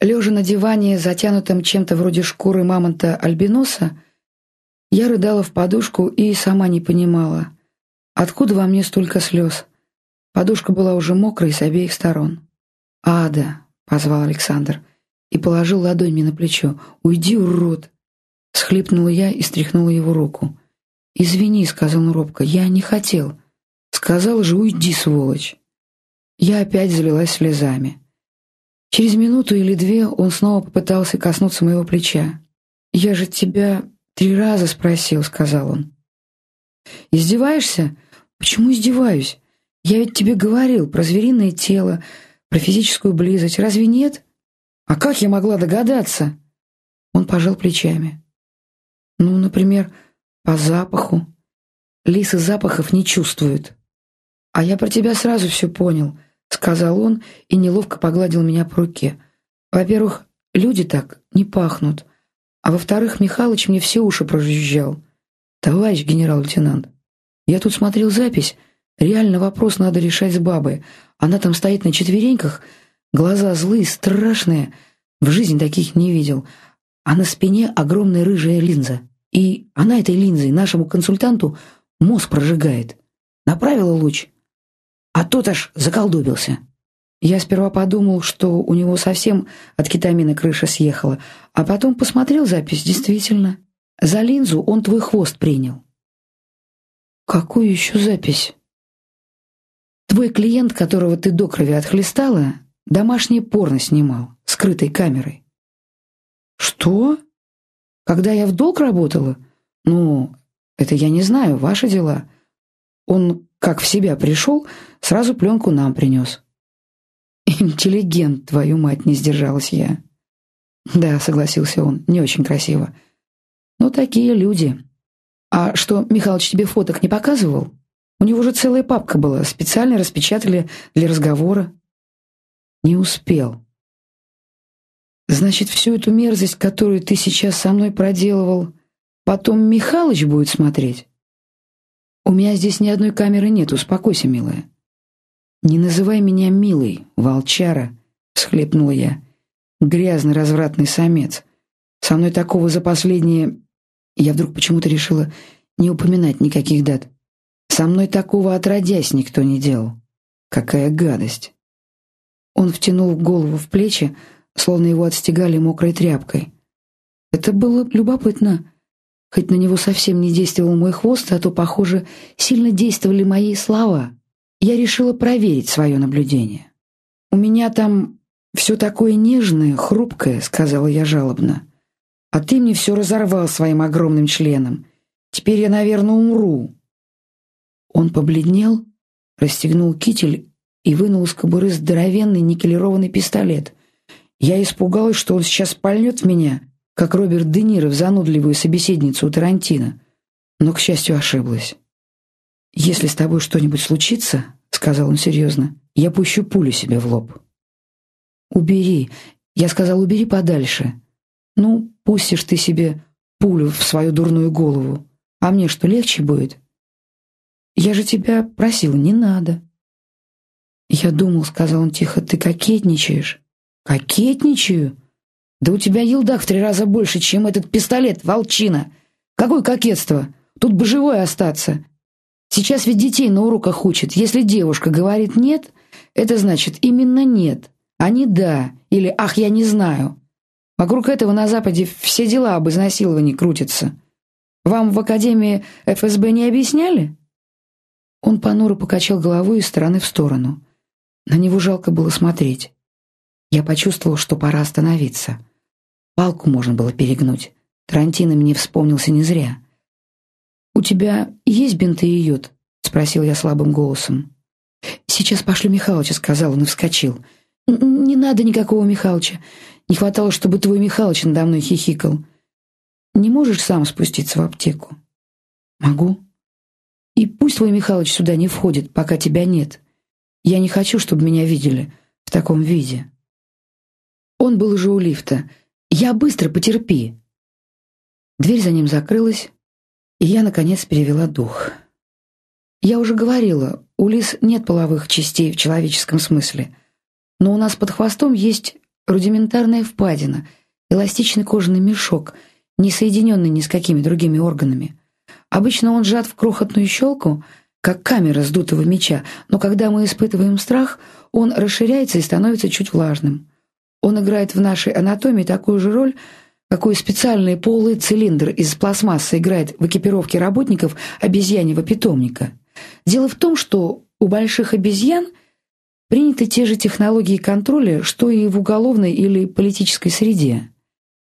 Лежа на диване, затянутом чем-то вроде шкуры мамонта-альбиноса, я рыдала в подушку и сама не понимала, откуда во мне столько слез. Подушка была уже мокрой с обеих сторон. «Ада!» — позвал Александр и положил ладонь мне на плечо. «Уйди, урод!» Схлипнула я и стряхнула его руку. «Извини», — сказал робко, — «я не хотел». «Сказал же, уйди, сволочь!» Я опять залилась слезами. Через минуту или две он снова попытался коснуться моего плеча. «Я же тебя три раза спросил», — сказал он. «Издеваешься? Почему издеваюсь? Я ведь тебе говорил про звериное тело, про физическую близость. Разве нет? А как я могла догадаться?» Он пожал плечами. «Ну, например, по запаху. Лисы запахов не чувствуют. А я про тебя сразу все понял». — сказал он и неловко погладил меня по руке. «Во-первых, люди так не пахнут, а во-вторых, Михалыч мне все уши прожужжал. Товарищ генерал-лейтенант, я тут смотрел запись, реально вопрос надо решать с бабой. Она там стоит на четвереньках, глаза злые, страшные, в жизни таких не видел, а на спине огромная рыжая линза. И она этой линзой нашему консультанту мозг прожигает. Направила луч — а тот аж заколдобился. Я сперва подумал, что у него совсем от кетамина крыша съехала, а потом посмотрел запись, действительно. За линзу он твой хвост принял. Какую еще запись? Твой клиент, которого ты до крови отхлестала, домашнее порно снимал, скрытой камерой. Что? Когда я в долг работала? Ну, это я не знаю, ваши дела. Он как в себя пришел, сразу пленку нам принес. «Интеллигент, твою мать!» — не сдержалась я. «Да», — согласился он, — «не очень красиво». «Ну, такие люди». «А что, Михалыч тебе фоток не показывал? У него же целая папка была, специально распечатали для разговора». «Не успел». «Значит, всю эту мерзость, которую ты сейчас со мной проделывал, потом Михалыч будет смотреть?» «У меня здесь ни одной камеры нет, успокойся, милая». «Не называй меня милой, волчара», — всхлепнула я. «Грязный развратный самец. Со мной такого за последние...» Я вдруг почему-то решила не упоминать никаких дат. «Со мной такого отродясь никто не делал. Какая гадость!» Он втянул голову в плечи, словно его отстегали мокрой тряпкой. Это было любопытно. Хоть на него совсем не действовал мой хвост, а то, похоже, сильно действовали мои слова. Я решила проверить свое наблюдение. «У меня там все такое нежное, хрупкое», — сказала я жалобно. «А ты мне все разорвал своим огромным членом. Теперь я, наверное, умру». Он побледнел, расстегнул китель и вынул из кобуры здоровенный никелированный пистолет. Я испугалась, что он сейчас пальнет меня, как Роберт Де Ниро в занудливую собеседницу у Тарантино, но, к счастью, ошиблась. «Если с тобой что-нибудь случится, — сказал он серьезно, — я пущу пулю себе в лоб». «Убери», — я сказал, — «убери подальше». «Ну, пустишь ты себе пулю в свою дурную голову, а мне что, легче будет?» «Я же тебя просил, не надо». «Я думал», — сказал он тихо, — «ты кокетничаешь». «Кокетничаю?» «Да у тебя елдак в три раза больше, чем этот пистолет, волчина! Какое кокетство! Тут бы живой остаться! Сейчас ведь детей на уроках учат. Если девушка говорит «нет», это значит именно «нет», а не «да» или «ах, я не знаю». Вокруг этого на Западе все дела об изнасиловании крутятся. Вам в Академии ФСБ не объясняли?» Он понуро покачал головой из стороны в сторону. На него жалко было смотреть. Я почувствовал, что пора остановиться. Палку можно было перегнуть. Тарантино мне вспомнился не зря. «У тебя есть бинты и йод?» — спросил я слабым голосом. «Сейчас пошлю Михалыча», — сказал он и вскочил. «Не надо никакого Михалыча. Не хватало, чтобы твой Михалыч надо мной хихикал. Не можешь сам спуститься в аптеку?» «Могу. И пусть твой Михалыч сюда не входит, пока тебя нет. Я не хочу, чтобы меня видели в таком виде». Он был уже у лифта — «Я быстро, потерпи!» Дверь за ним закрылась, и я, наконец, перевела дух. Я уже говорила, у лис нет половых частей в человеческом смысле, но у нас под хвостом есть рудиментарная впадина, эластичный кожаный мешок, не соединенный ни с какими другими органами. Обычно он сжат в крохотную щелку, как камера сдутого меча, но когда мы испытываем страх, он расширяется и становится чуть влажным. Он играет в нашей анатомии такую же роль, какой специальный полый цилиндр из пластмассы играет в экипировке работников обезьяньего питомника. Дело в том, что у больших обезьян приняты те же технологии контроля, что и в уголовной или политической среде.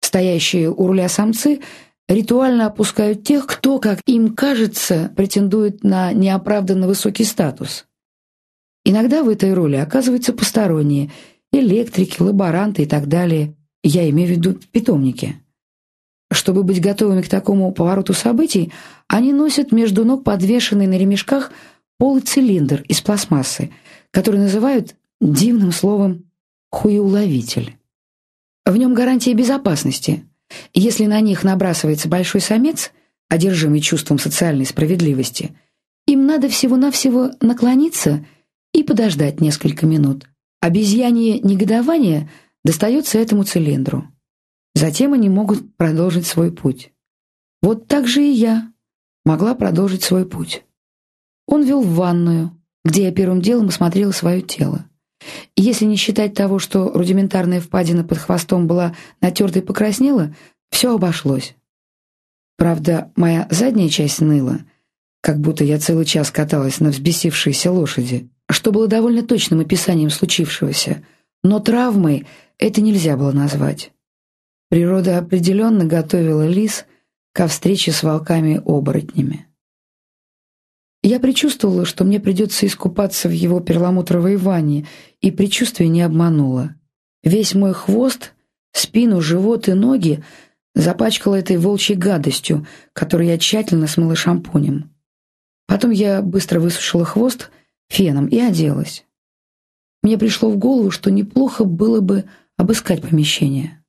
Стоящие у руля самцы ритуально опускают тех, кто, как им кажется, претендует на неоправданно высокий статус. Иногда в этой роли оказываются посторонние – электрики, лаборанты и так далее. Я имею в виду питомники. Чтобы быть готовыми к такому повороту событий, они носят между ног подвешенный на ремешках полый цилиндр из пластмассы, который называют дивным словом «хуеуловитель». В нем гарантия безопасности. Если на них набрасывается большой самец, одержимый чувством социальной справедливости, им надо всего-навсего наклониться и подождать несколько минут. Обезьянье негодование достается этому цилиндру. Затем они могут продолжить свой путь. Вот так же и я могла продолжить свой путь. Он вел в ванную, где я первым делом осмотрела свое тело. И если не считать того, что рудиментарная впадина под хвостом была натерта и покраснела, все обошлось. Правда, моя задняя часть ныла, как будто я целый час каталась на взбесившейся лошади что было довольно точным описанием случившегося, но травмой это нельзя было назвать. Природа определенно готовила лис ко встрече с волками-оборотнями. Я предчувствовала, что мне придется искупаться в его перламутровой ванне, и предчувствие не обмануло. Весь мой хвост, спину, живот и ноги запачкало этой волчьей гадостью, которую я тщательно смыла шампунем. Потом я быстро высушила хвост феном и оделась. Мне пришло в голову, что неплохо было бы обыскать помещение.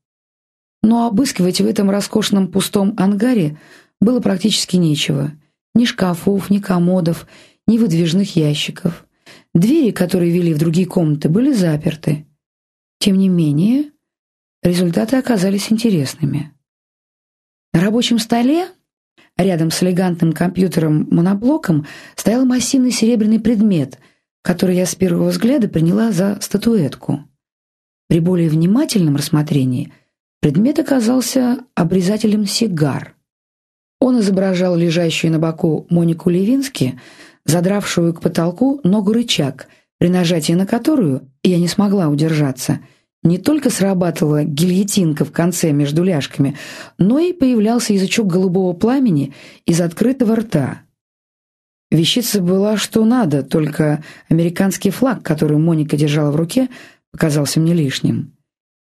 Но обыскивать в этом роскошном пустом ангаре было практически нечего. Ни шкафов, ни комодов, ни выдвижных ящиков. Двери, которые вели в другие комнаты, были заперты. Тем не менее, результаты оказались интересными. На рабочем столе Рядом с элегантным компьютером-моноблоком стоял массивный серебряный предмет, который я с первого взгляда приняла за статуэтку. При более внимательном рассмотрении предмет оказался обрезателем сигар. Он изображал лежащую на боку Монику Левински, задравшую к потолку ногу рычаг, при нажатии на которую я не смогла удержаться – не только срабатывала гильотинка в конце между ляжками, но и появлялся язычок голубого пламени из открытого рта. Вещица была что надо, только американский флаг, который Моника держала в руке, показался мне лишним.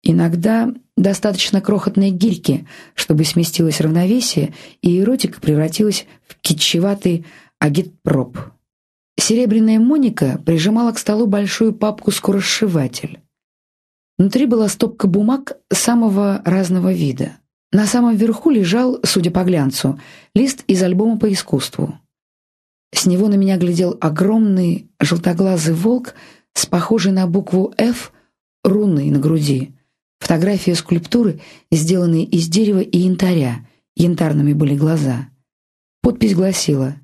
Иногда достаточно крохотной гирьки, чтобы сместилось равновесие, и эротика превратилась в китчеватый агитпроп. Серебряная Моника прижимала к столу большую папку-скоросшиватель. Внутри была стопка бумаг самого разного вида. На самом верху лежал, судя по глянцу, лист из альбома по искусству. С него на меня глядел огромный желтоглазый волк с похожей на букву «Ф» руной на груди. Фотография скульптуры, сделанной из дерева и янтаря, янтарными были глаза. Подпись гласила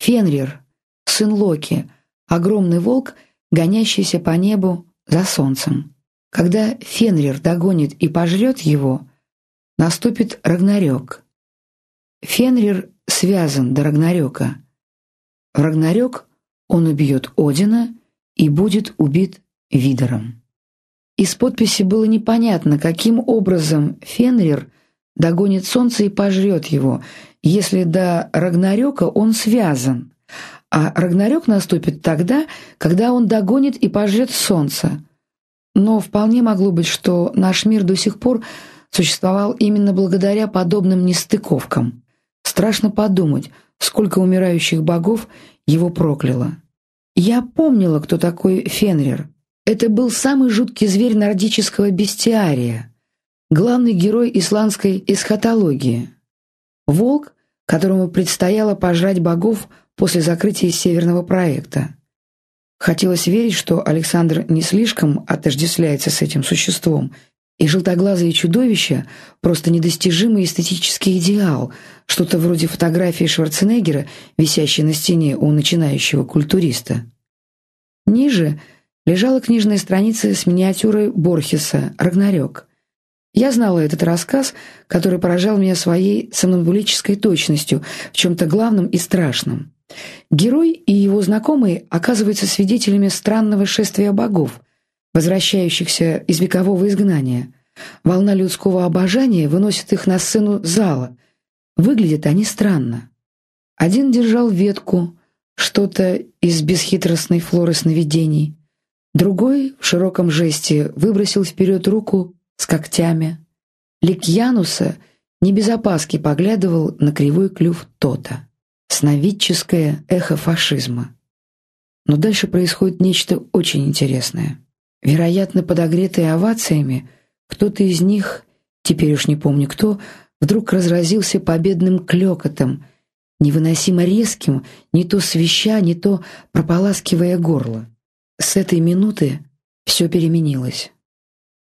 «Фенрир, сын Локи, огромный волк, гонящийся по небу за солнцем». Когда Фенрир догонит и пожрет его, наступит Рагнарёк. Фенрир связан до Рагнарёка. В Рагнарёк он убьет Одина и будет убит Видором. Из подписи было непонятно, каким образом Фенрир догонит солнце и пожрет его, если до Рагнарёка он связан, а Рагнарёк наступит тогда, когда он догонит и пожрет солнце. Но вполне могло быть, что наш мир до сих пор существовал именно благодаря подобным нестыковкам. Страшно подумать, сколько умирающих богов его прокляло. Я помнила, кто такой Фенрир. Это был самый жуткий зверь нордического бестиария, главный герой исландской эсхатологии. Волк, которому предстояло пожрать богов после закрытия северного проекта. Хотелось верить, что Александр не слишком отождествляется с этим существом, и желтоглазые чудовища — просто недостижимый эстетический идеал, что-то вроде фотографии Шварценеггера, висящей на стене у начинающего культуриста. Ниже лежала книжная страница с миниатюрой Борхеса «Рагнарёк». Я знала этот рассказ, который поражал меня своей сомнамбулической точностью в чем-то главном и страшном. Герой и его знакомые оказываются свидетелями странного шествия богов, возвращающихся из векового изгнания. Волна людского обожания выносит их на сцену зала. Выглядят они странно. Один держал ветку, что-то из бесхитростной флоры сновидений. Другой в широком жесте выбросил вперед руку с когтями. Лик Януса не без опаски поглядывал на кривой клюв Тота. Сновидческое эхо фашизма. Но дальше происходит нечто очень интересное. Вероятно, подогретые овациями, кто-то из них, теперь уж не помню кто, вдруг разразился победным клёкотом, невыносимо резким, не то свища, не то прополаскивая горло. С этой минуты все переменилось.